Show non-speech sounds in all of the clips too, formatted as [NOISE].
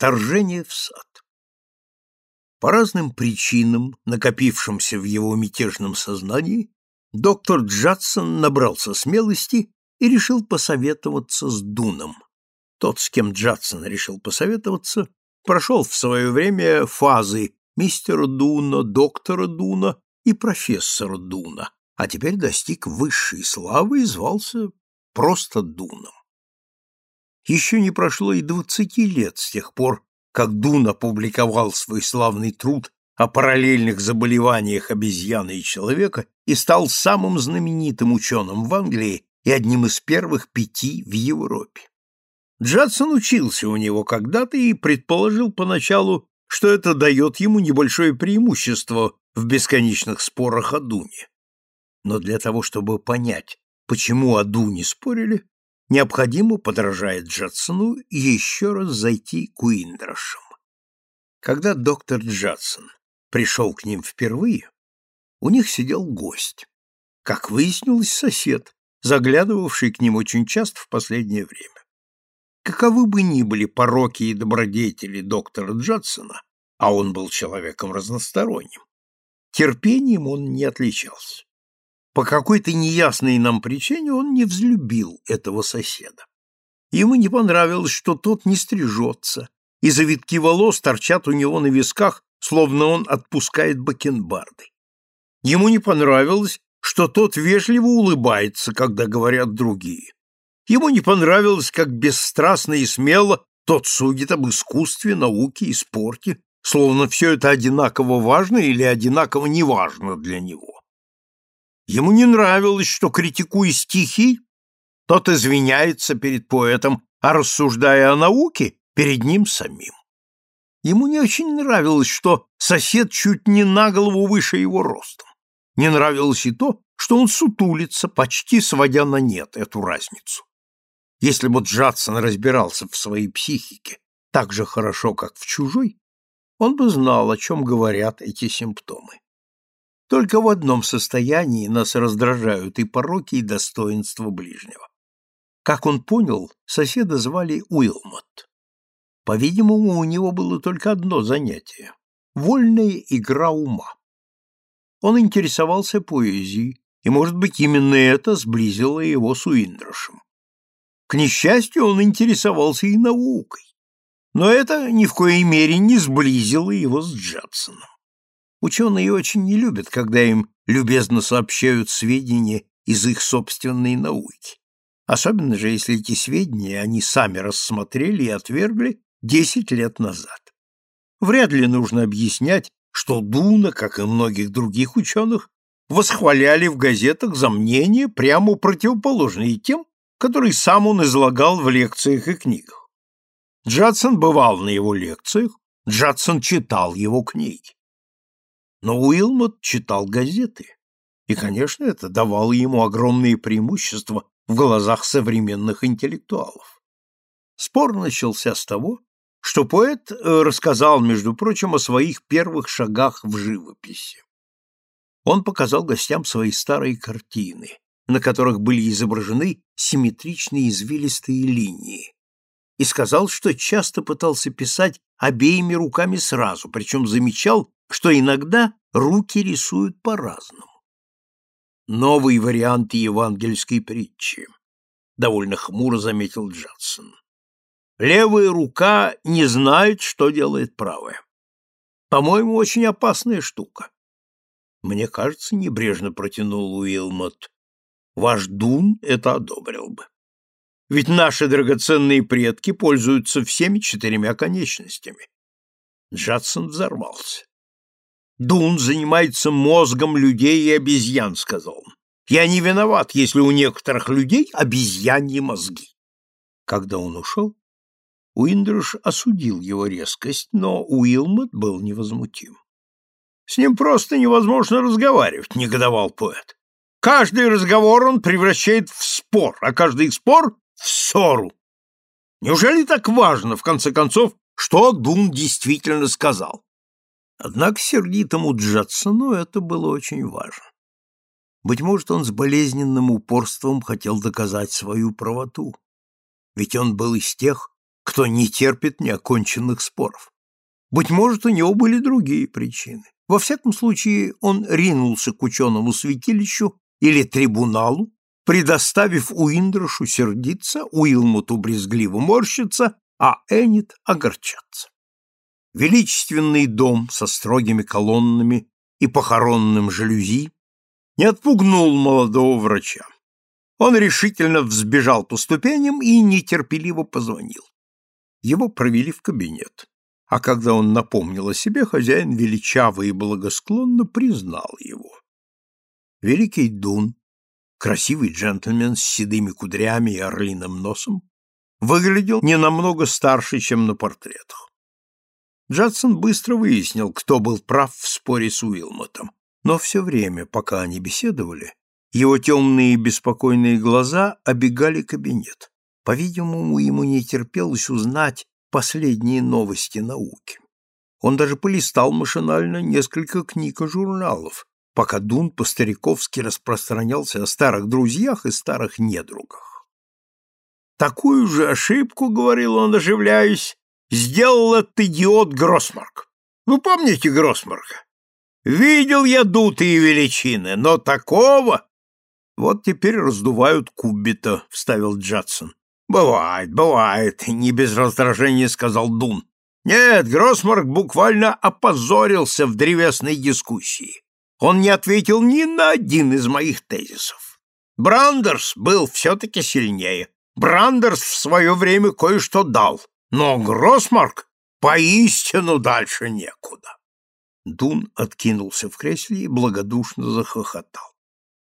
Вторжение в сад. По разным причинам, накопившимся в его мятежном сознании, доктор Джадсон набрался смелости и решил посоветоваться с Дуном. Тот, с кем Джадсон решил посоветоваться, прошел в свое время фазы мистера Дуна, доктора Дуна и профессора Дуна, а теперь достиг высшей славы и звался просто Дуном. Еще не прошло и двадцати лет с тех пор, как Дун опубликовал свой славный труд о параллельных заболеваниях обезьяны и человека и стал самым знаменитым ученым в Англии и одним из первых пяти в Европе. Джадсон учился у него когда-то и предположил поначалу, что это дает ему небольшое преимущество в бесконечных спорах о Дуне. Но для того, чтобы понять, почему о Дуне спорили, необходимо, подражая Джадсону, еще раз зайти к Уиндрошам. Когда доктор Джадсон пришел к ним впервые, у них сидел гость. Как выяснилось, сосед, заглядывавший к ним очень часто в последнее время. Каковы бы ни были пороки и добродетели доктора Джадсона, а он был человеком разносторонним, терпением он не отличался. По какой-то неясной нам причине он не взлюбил этого соседа. Ему не понравилось, что тот не стрижется, и завитки волос торчат у него на висках, словно он отпускает бакенбарды. Ему не понравилось, что тот вежливо улыбается, когда говорят другие. Ему не понравилось, как бесстрастно и смело тот судит об искусстве, науке и спорте, словно все это одинаково важно или одинаково неважно для него. Ему не нравилось, что, критикуя стихи, тот извиняется перед поэтом, а рассуждая о науке, перед ним самим. Ему не очень нравилось, что сосед чуть не на голову выше его ростом. Не нравилось и то, что он сутулится, почти сводя на нет эту разницу. Если бы Джадсон разбирался в своей психике так же хорошо, как в чужой, он бы знал, о чем говорят эти симптомы. Только в одном состоянии нас раздражают и пороки, и достоинства ближнего. Как он понял, соседа звали Уилмот. По-видимому, у него было только одно занятие — вольная игра ума. Он интересовался поэзией, и, может быть, именно это сблизило его с Уиндрошем. К несчастью, он интересовался и наукой, но это ни в коей мере не сблизило его с Джадсоном. Ученые очень не любят, когда им любезно сообщают сведения из их собственной науки. Особенно же, если эти сведения они сами рассмотрели и отвергли 10 лет назад. Вряд ли нужно объяснять, что Дуна, как и многих других ученых, восхваляли в газетах за мнения, прямо противоположные тем, которые сам он излагал в лекциях и книгах. Джадсон бывал на его лекциях, Джадсон читал его книги. Но Уилмот читал газеты, и, конечно, это давало ему огромные преимущества в глазах современных интеллектуалов. Спор начался с того, что поэт э, рассказал, между прочим, о своих первых шагах в живописи. Он показал гостям свои старые картины, на которых были изображены симметричные извилистые линии, и сказал, что часто пытался писать обеими руками сразу, причем замечал, что иногда руки рисуют по-разному. Новый вариант евангельской притчи, довольно хмуро заметил Джадсон. Левая рука не знает, что делает правая. По-моему, очень опасная штука. Мне кажется, небрежно протянул Уилмот. Ваш Дун это одобрил бы. Ведь наши драгоценные предки пользуются всеми четырьмя конечностями. Джадсон взорвался. Дун занимается мозгом людей и обезьян, сказал он. Я не виноват, если у некоторых людей обезьяньи мозги. Когда он ушел, Уиндруш осудил его резкость, но Уилмот был невозмутим. С ним просто невозможно разговаривать, негодовал поэт. Каждый разговор он превращает в спор, а каждый спор — в ссору. Неужели так важно, в конце концов, что Дун действительно сказал? Однако сердитому Джадсону это было очень важно. Быть может, он с болезненным упорством хотел доказать свою правоту. Ведь он был из тех, кто не терпит неоконченных споров. Быть может, у него были другие причины. Во всяком случае, он ринулся к ученому святилищу или трибуналу, предоставив Уиндрошу сердиться, Уилмоту брезгливо морщиться, а Эннет огорчаться. Величественный дом со строгими колоннами и похоронным жалюзи не отпугнул молодого врача. Он решительно взбежал по ступеням и нетерпеливо позвонил. Его провели в кабинет, а когда он напомнил о себе, хозяин величаво и благосклонно признал его. Великий Дун, красивый джентльмен с седыми кудрями и орлиным носом, выглядел не намного старше, чем на портретах. Джадсон быстро выяснил, кто был прав в споре с Уилмотом, но все время, пока они беседовали, его темные и беспокойные глаза обегали кабинет. По-видимому, ему не терпелось узнать последние новости науки. Он даже полистал машинально несколько книг и журналов, пока Дун по-стариковски распространялся о старых друзьях и старых недругах. «Такую же ошибку, — говорил он, оживляясь, сделал этот идиот Гроссмарк. Вы помните Гроссмарка? Видел я дутые величины, но такого... Вот теперь раздувают кубита, вставил Джадсон. Бывает, бывает, не без раздражения сказал Дун. Нет, Гроссмарк буквально опозорился в древесной дискуссии. Он не ответил ни на один из моих тезисов. Брандерс был все-таки сильнее. Брандерс в свое время кое-что дал. Но Гроссмарк поистину дальше некуда. Дун откинулся в кресле и благодушно захохотал.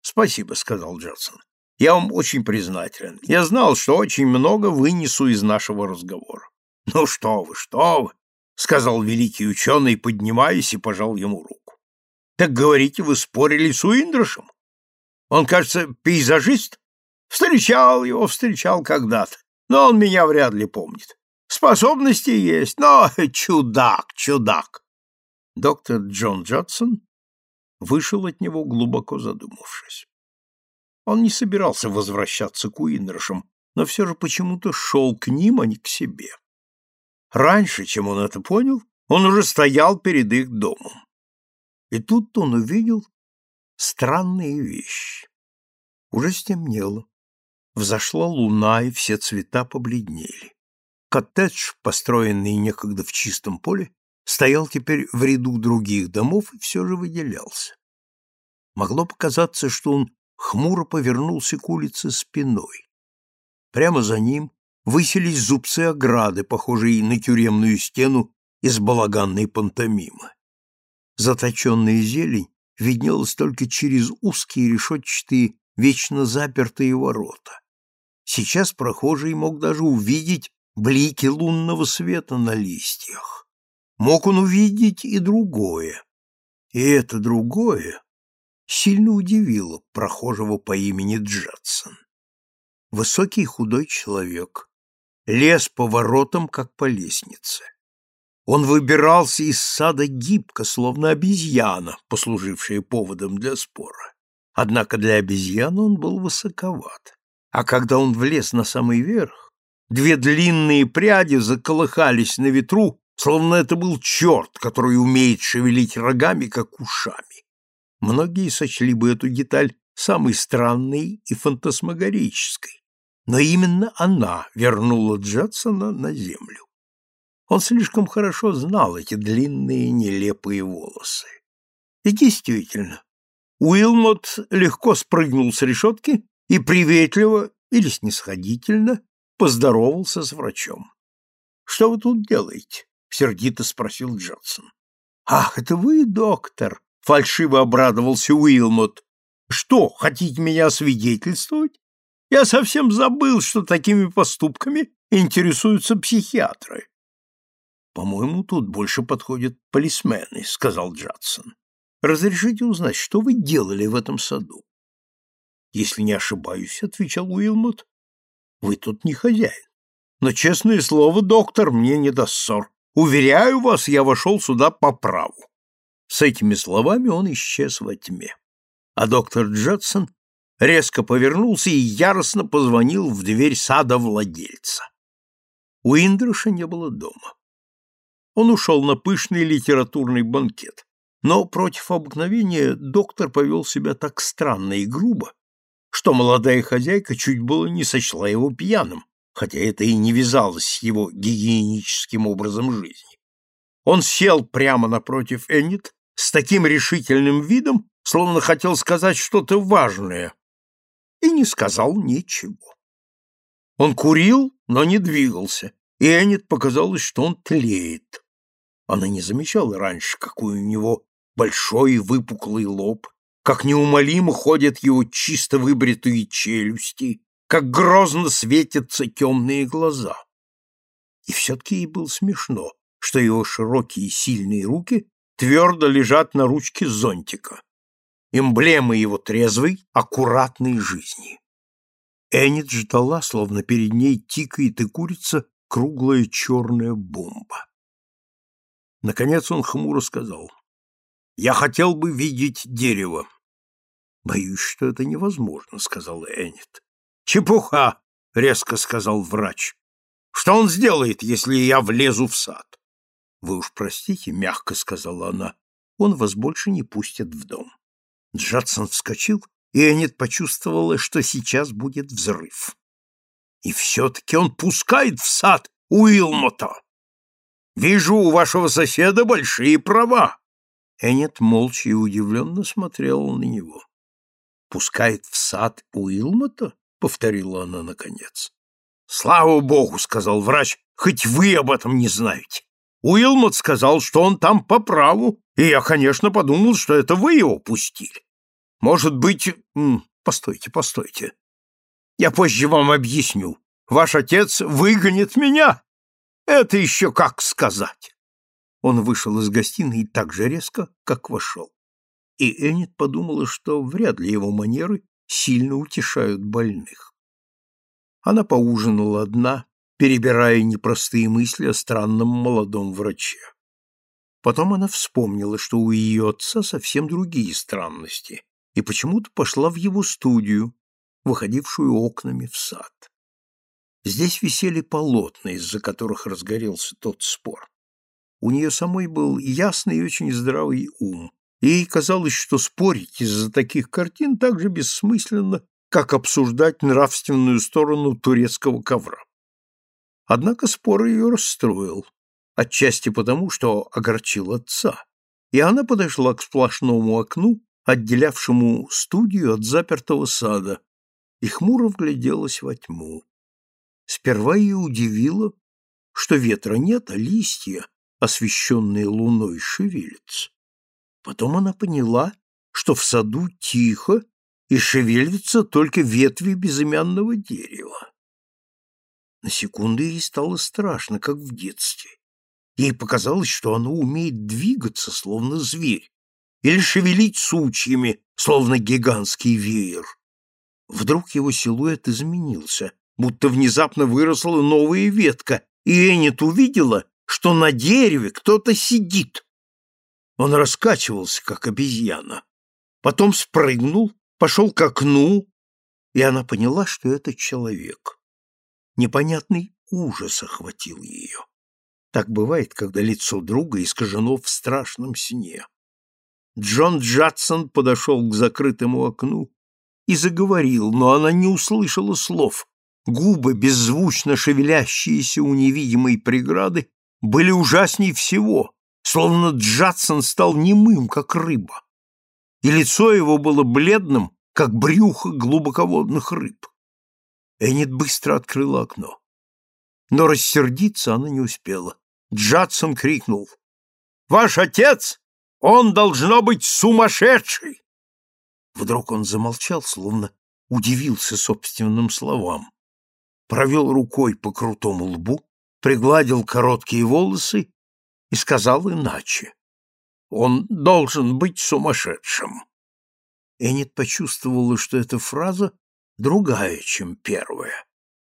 «Спасибо», — сказал Джадсон. «Я вам очень признателен. Я знал, что очень много вынесу из нашего разговора». «Ну что вы, что вы!» — сказал великий ученый, поднимаясь и пожал ему руку. «Так говорите, вы спорили с Уиндрошем? Он, кажется, пейзажист? Встречал его, встречал когда-то, но он меня вряд ли помнит. Способности есть, но [LAUGHS] чудак, чудак. Доктор Джон Джадсон вышел от него, глубоко задумавшись. Он не собирался возвращаться к Уинрошам, но все же почему-то шел к ним, а не к себе. Раньше, чем он это понял, он уже стоял перед их домом. И тут он увидел странные вещи. Уже стемнело. Взошла луна, и все цвета побледнели. Коттедж, построенный некогда в чистом поле, стоял теперь в ряду других домов и все же выделялся. Могло показаться, что он хмуро повернулся к улице спиной. Прямо за ним высились зубцы ограды, похожие на тюремную стену из балаганной пантомимы. Заточенная зелень виднелась только через узкие решетчатые, вечно запертые ворота. Сейчас прохожий мог даже увидеть блики лунного света на листьях. Мог он увидеть и другое. И это другое сильно удивило прохожего по имени Джадсон. Высокий худой человек лез по воротам, как по лестнице. Он выбирался из сада гибко, словно обезьяна, послужившая поводом для спора. Однако для обезьяны он был высоковат. А когда он влез на самый верх, Две длинные пряди заколыхались на ветру, словно это был черт, который умеет шевелить рогами, как ушами. Многие сочли бы эту деталь самой странной и фантасмагорической, но именно она вернула Джадсона на землю. Он слишком хорошо знал эти длинные нелепые волосы. И действительно, Уилмот легко спрыгнул с решетки и приветливо или снисходительно поздоровался с врачом. «Что вы тут делаете?» — сердито спросил Джонсон. «Ах, это вы, доктор!» — фальшиво обрадовался Уилмот. «Что, хотите меня освидетельствовать? Я совсем забыл, что такими поступками интересуются психиатры». «По-моему, тут больше подходят полисмены», — сказал Джадсон. «Разрешите узнать, что вы делали в этом саду?» «Если не ошибаюсь», — отвечал Уилмот, вы тут не хозяин. Но, честное слово, доктор, мне не даст ссор. Уверяю вас, я вошел сюда по праву. С этими словами он исчез во тьме. А доктор Джадсон резко повернулся и яростно позвонил в дверь сада владельца. У Индруша не было дома. Он ушел на пышный литературный банкет, но против обыкновения доктор повел себя так странно и грубо, что молодая хозяйка чуть было не сочла его пьяным, хотя это и не вязалось с его гигиеническим образом жизни. Он сел прямо напротив Эннет с таким решительным видом, словно хотел сказать что-то важное, и не сказал ничего. Он курил, но не двигался, и Эннет показалось, что он тлеет. Она не замечала раньше, какой у него большой выпуклый лоб, как неумолимо ходят его чисто выбритые челюсти, как грозно светятся темные глаза. И все-таки ей было смешно, что его широкие сильные руки твердо лежат на ручке зонтика, эмблемы его трезвой, аккуратной жизни. Эннет ждала, словно перед ней тикает и курица круглая черная бомба. Наконец он хмуро сказал, «Я хотел бы видеть дерево». «Боюсь, что это невозможно», — сказала Эннет. «Чепуха!» — резко сказал врач. «Что он сделает, если я влезу в сад?» «Вы уж простите», — мягко сказала она, — «он вас больше не пустит в дом». Джадсон вскочил, и Эннет почувствовала, что сейчас будет взрыв. «И все-таки он пускает в сад Уилмота! Вижу, у вашего соседа большие права!» Эннет молча и удивленно смотрела на него. «Пускает в сад Уилмота?» — повторила она наконец. «Слава богу!» — сказал врач, — «хоть вы об этом не знаете. Уилмот сказал, что он там по праву, и я, конечно, подумал, что это вы его пустили. Может быть... Постойте, постойте. Я позже вам объясню. Ваш отец выгонит меня. Это еще как сказать. Он вышел из гостиной так же резко, как вошел. И Эннет подумала, что вряд ли его манеры сильно утешают больных. Она поужинала одна, перебирая непростые мысли о странном молодом враче. Потом она вспомнила, что у ее отца совсем другие странности, и почему-то пошла в его студию, выходившую окнами в сад. Здесь висели полотна, из-за которых разгорелся тот спор. У нее самой был ясный и очень здравый ум, и ей казалось, что спорить из-за таких картин так же бессмысленно, как обсуждать нравственную сторону турецкого ковра. Однако спор ее расстроил, отчасти потому, что огорчил отца, и она подошла к сплошному окну, отделявшему студию от запертого сада, и хмуро вгляделась во тьму. Сперва ее удивило, что ветра нет, а листья, освещенные луной, шевелятся. Потом она поняла, что в саду тихо и шевелятся только ветви безымянного дерева. На секунду ей стало страшно, как в детстве. Ей показалось, что оно умеет двигаться, словно зверь, или шевелить сучьями, словно гигантский веер. Вдруг его силуэт изменился, будто внезапно выросла новая ветка, и Эннет увидела, что на дереве кто-то сидит. Он раскачивался, как обезьяна. Потом спрыгнул, пошел к окну, и она поняла, что это человек. Непонятный ужас охватил ее. Так бывает, когда лицо друга искажено в страшном сне. Джон Джадсон подошел к закрытому окну и заговорил, но она не услышала слов. Губы, беззвучно шевелящиеся у невидимой преграды, были ужасней всего, словно Джадсон стал немым, как рыба. И лицо его было бледным, как брюхо глубоководных рыб. Эннет быстро открыла окно. Но рассердиться она не успела. Джадсон крикнул. «Ваш отец! Он должно быть сумасшедший!» Вдруг он замолчал, словно удивился собственным словам. Провел рукой по крутому лбу, пригладил короткие волосы и сказал иначе. «Он должен быть сумасшедшим!» Эннет почувствовала, что эта фраза другая, чем первая.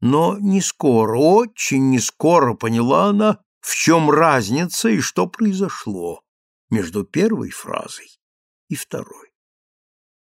Но не скоро, очень не скоро поняла она, в чем разница и что произошло между первой фразой и второй.